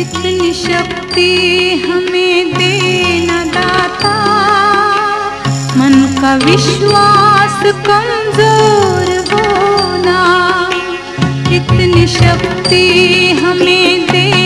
इतनी शक्ति हमें देना दाता। मन का विश्वास कमज़ोर होना। इतनी शक्ति हमें देना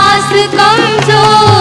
कमज़ोर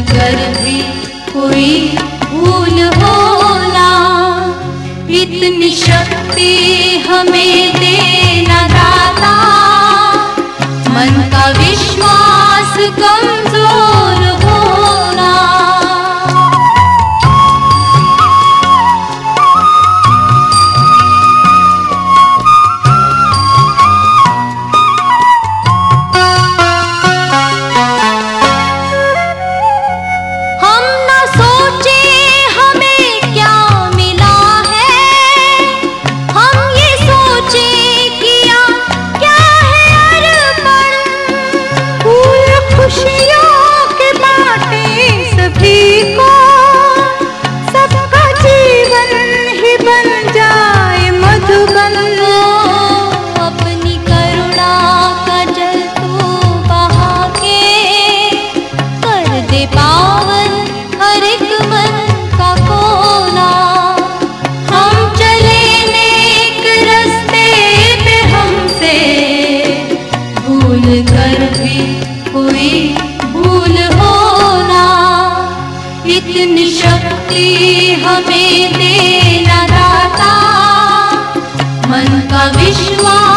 कर भी कोई भूल होना इतनी शक्ति हमें देना दाता। मन का विश्वास कमजोर कोई भूल होना। इतनी शक्ति हमें देना दाता मन का विश्वास